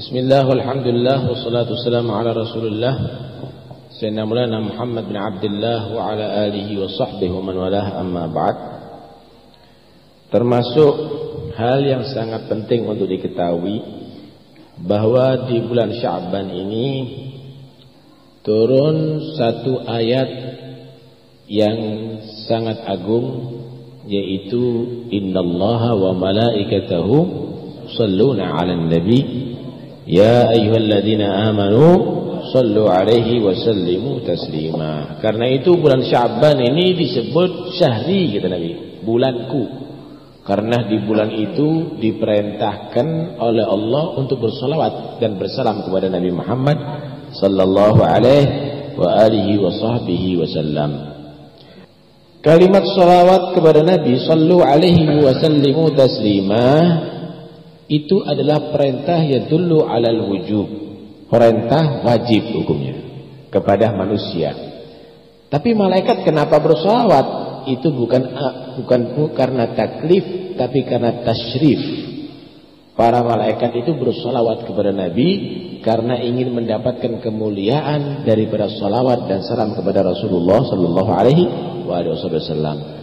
Bismillah, walhamdulillah, wassalatu wassalamu ala rasulullah Sayyidina Mulana Muhammad bin Abdullah Wa ala alihi wa sahbihi wa man walah amma ba'd. Termasuk hal yang sangat penting untuk diketahui Bahwa di bulan Sya'ban ini Turun satu ayat yang sangat agung Yaitu Innallaha wa malaikatahu Salluna ala nabi Ya ayyuhalladzina amanu sallu alaihi wa sallimu taslima. Karena itu bulan Sya'ban ini disebut syahri kata Nabi, bulanku. Karena di bulan itu diperintahkan oleh Allah untuk bersolawat dan bersalam kepada Nabi Muhammad sallallahu alaihi wa alihi wa sahbihi wasallam. Kalimat salawat kepada Nabi sallu alaihi wa sallimu taslima itu adalah perintah yang dulu alal wujub. Perintah wajib hukumnya kepada manusia. Tapi malaikat kenapa bersolawat? Itu bukan bukan karena taklif tapi karena tasyrif para malaikat itu bersolawat kepada Nabi karena ingin mendapatkan kemuliaan daripada salawat dan salam kepada Rasulullah sallallahu alaihi wasallam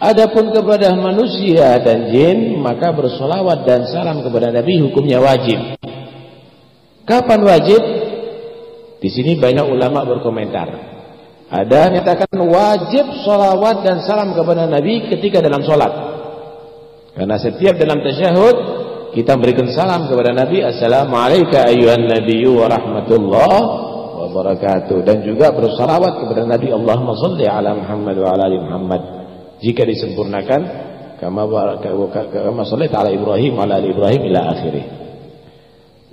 Adapun kepada manusia dan jin maka bersolawat dan salam kepada Nabi hukumnya wajib. Kapan wajib? Di sini banyak ulama berkomentar. Ada yang menyatakan wajib solawat dan salam kepada Nabi ketika dalam solat. Karena setiap dalam tasyahud kita berikan salam kepada Nabi. Assalamualaikum ayuhan nabiyyu wa rahmatullah. Dan juga bersolawat kepada Nabi. Allahumma salli ala Muhammad wa ala Muhammad jika disempurnakan kama kama sallallahu ala Ibrahim ala ali Ibrahim ila akhirih.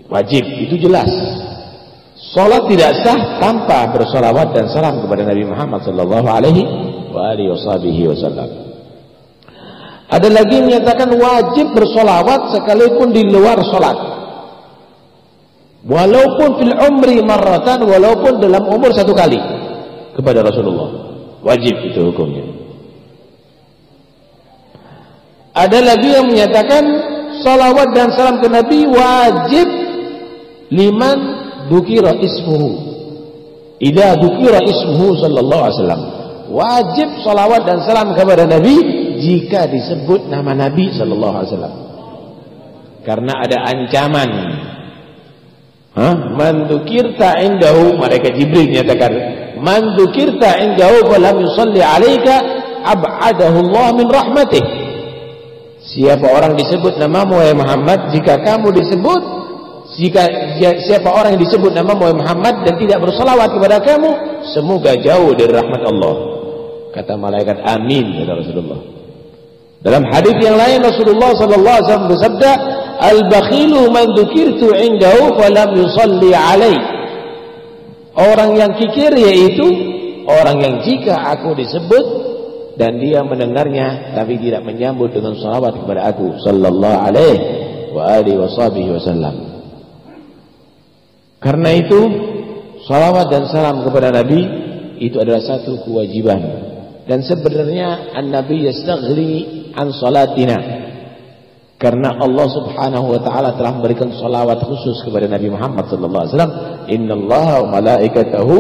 Wajib itu jelas. Salat tidak sah tanpa bersolawat dan salam kepada Nabi Muhammad sallallahu alaihi wa alihi wasallam. Ada lagi menyatakan wajib bersolawat sekalipun di luar solat. Walaupun fil umri marratan, walaupun dalam umur satu kali kepada Rasulullah. Wajib itu hukumnya. Ada lagi yang menyatakan salawat dan salam ke Nabi wajib liman dukira ismuhu. Ida dukira ismuhu sallallahu alaihi wasallam. Wajib salawat dan salam kepada Nabi jika disebut nama Nabi sallallahu alaihi wasallam. Karena ada ancaman. Hah? Man dukirta indahu mereka Jibril menyatakan man dukirta indahu falam yusalli alayka ab'adahu Allah min rahmatih. Siapa orang disebut namamu wahai Muhammad jika kamu disebut jika siapa orang yang disebut wahai Muhammad dan tidak bersalawat kepada kamu semoga jauh dari rahmat Allah. Kata malaikat amin kata Rasulullah. Dalam hadis yang lain Rasulullah sallallahu alaihi wasallam bersabda al-bakhilu man dzukirtu indahu falam yusalli alai. Orang yang kikir yaitu orang yang jika aku disebut dan dia mendengarnya tapi tidak menyambut dengan salawat kepada aku sallallahu alaihi wa alihi wasallam. Karena itu salawat dan salam kepada Nabi itu adalah satu kewajiban. Dan sebenarnya an-nabi yastaghli an salatina. Karena Allah Subhanahu wa taala telah memberikan salawat khusus kepada Nabi Muhammad sallallahu alaihi wasallam innallaha wa malaikatahu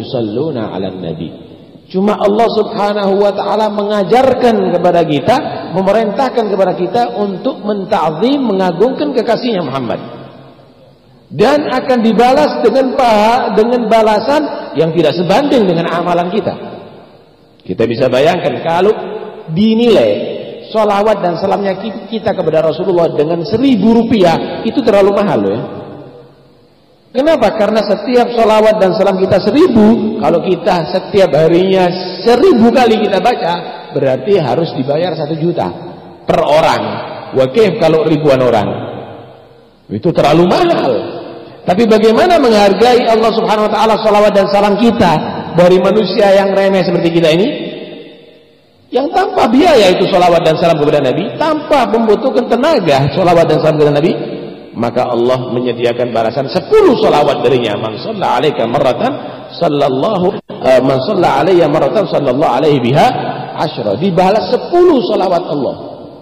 yusalluna 'alan nabi Cuma Allah subhanahu wa ta'ala mengajarkan kepada kita, memerintahkan kepada kita untuk menta'zim, mengagungkan kekasihnya Muhammad. Dan akan dibalas dengan paha, dengan balasan yang tidak sebanding dengan amalan kita. Kita bisa bayangkan kalau dinilai solawat dan salamnya kita kepada Rasulullah dengan seribu rupiah, itu terlalu mahal loh ya. Kenapa? Karena setiap sholawat dan salam kita seribu, kalau kita setiap harinya seribu kali kita baca, berarti harus dibayar satu juta per orang. Wakif kalau ribuan orang. Itu terlalu mahal. Tapi bagaimana menghargai Allah subhanahu wa ta'ala sholawat dan salam kita dari manusia yang remeh seperti kita ini? Yang tanpa biaya itu sholawat dan salam kepada Nabi, tanpa membutuhkan tenaga sholawat dan salam kepada Nabi, maka Allah menyediakan balasan 10 salawat darinya man shalla alaika marratan sallallahu uh, man shalla alayya sallallahu alaihi biha asyra dibalas 10 salawat Allah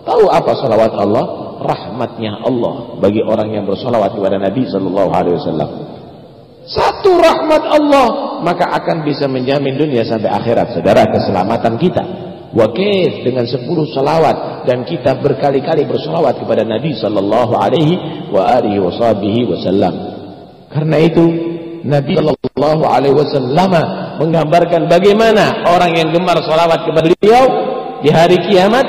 tahu apa salawat Allah rahmatnya Allah bagi orang yang bersolawat kepada Nabi Sallallahu Alaihi Wasallam. Satu rahmat Allah maka akan bisa menjamin dunia sampai akhirat saudara keselamatan kita. Wakif dengan sepuluh salawat. Dan kita berkali-kali bersolawat kepada Nabi Sallallahu Alaihi Wasallam. Karena itu Nabi Sallallahu Alaihi Wasallam menggambarkan bagaimana orang yang gemar salawat kepada beliau di hari kiamat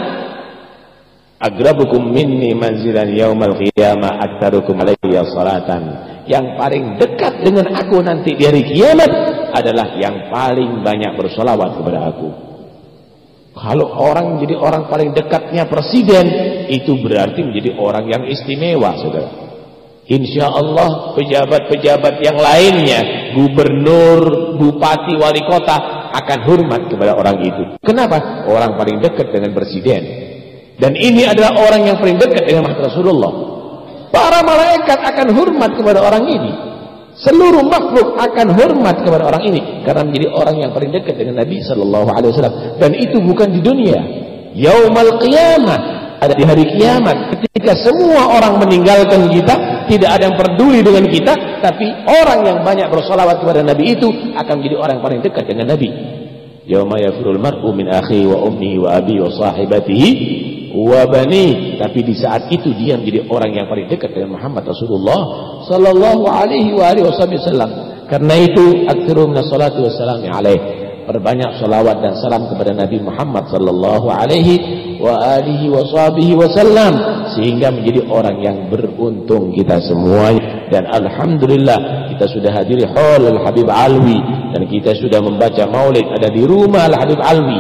agrabukum minni manzilan yaumal qiyamah aktarukum alayya salatan. Yang paling dekat dengan aku nanti di hari kiamat adalah yang paling banyak bersolawat kepada aku kalau orang jadi orang paling dekatnya presiden itu berarti menjadi orang yang istimewa saudara Insya Allah pejabat-pejabat yang lainnya gubernur, bupati, wali kota akan hormat kepada orang itu kenapa? orang paling dekat dengan presiden dan ini adalah orang yang paling dekat dengan Rasulullah. Para malaikat akan hormat kepada orang ini. Seluruh makhluk akan hormat kepada orang ini karena menjadi orang yang paling dekat dengan Nabi sallallahu alaihi wasallam dan itu bukan di dunia. Yaumal qiyamah ada di hari kiamat ketika semua orang meninggalkan kita, tidak ada yang peduli dengan kita, tapi orang yang banyak bersolawat kepada Nabi itu akan menjadi orang yang paling dekat dengan Nabi. Yauma yafrul mar'u min akhi wa ummihi wa abi wa sahibatihi wabani tapi di saat itu dia menjadi orang yang paling dekat dengan Muhammad Rasulullah sallallahu alaihi wasallam. Karena itu aktsaru min salatu wassalamu alaihi perbanyak salawat dan salam kepada Nabi Muhammad sallallahu alaihi wa alihi wasallam sehingga menjadi orang yang beruntung kita semua dan alhamdulillah kita sudah hadiri hall Al Habib Alwi dan kita sudah membaca maulid ada di rumah Al Habib Alwi.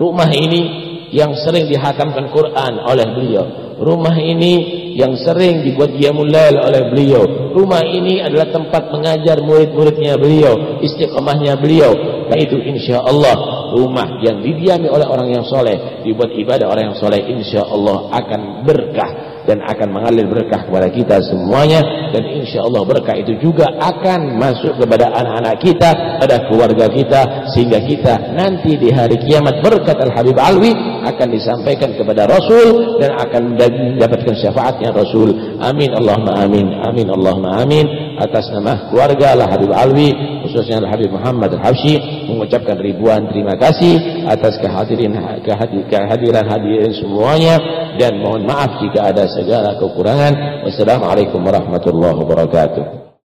Rumah ini yang sering dihatamkan Quran oleh beliau. Rumah ini yang sering dibuat qiyamul oleh beliau. Rumah ini adalah tempat mengajar murid-muridnya beliau, istiqamahnya beliau. Dan itu insya Allah rumah yang didiami oleh orang yang soleh, dibuat ibadah orang yang soleh, insya Allah akan berkah dan akan mengalir berkah kepada kita semuanya. Dan insya Allah berkah itu juga akan masuk kepada anak-anak kita pada keluarga kita sehingga kita nanti di hari kiamat berkat Al-Habib Alwi akan disampaikan kepada Rasul dan akan mendapatkan syafaatnya Rasul. Amin Allahumma amin amin Allahumma amin. Atas nama keluarga Al-Habib Alwi khususnya Al-Habib Muhammad Al-Habsyi mengucapkan ribuan terima kasih atas kehadiran kehadiran hadirin semuanya dan mohon maaf jika ada segala kekurangan. Wassalamualaikum warahmatullahi wabarakatuh.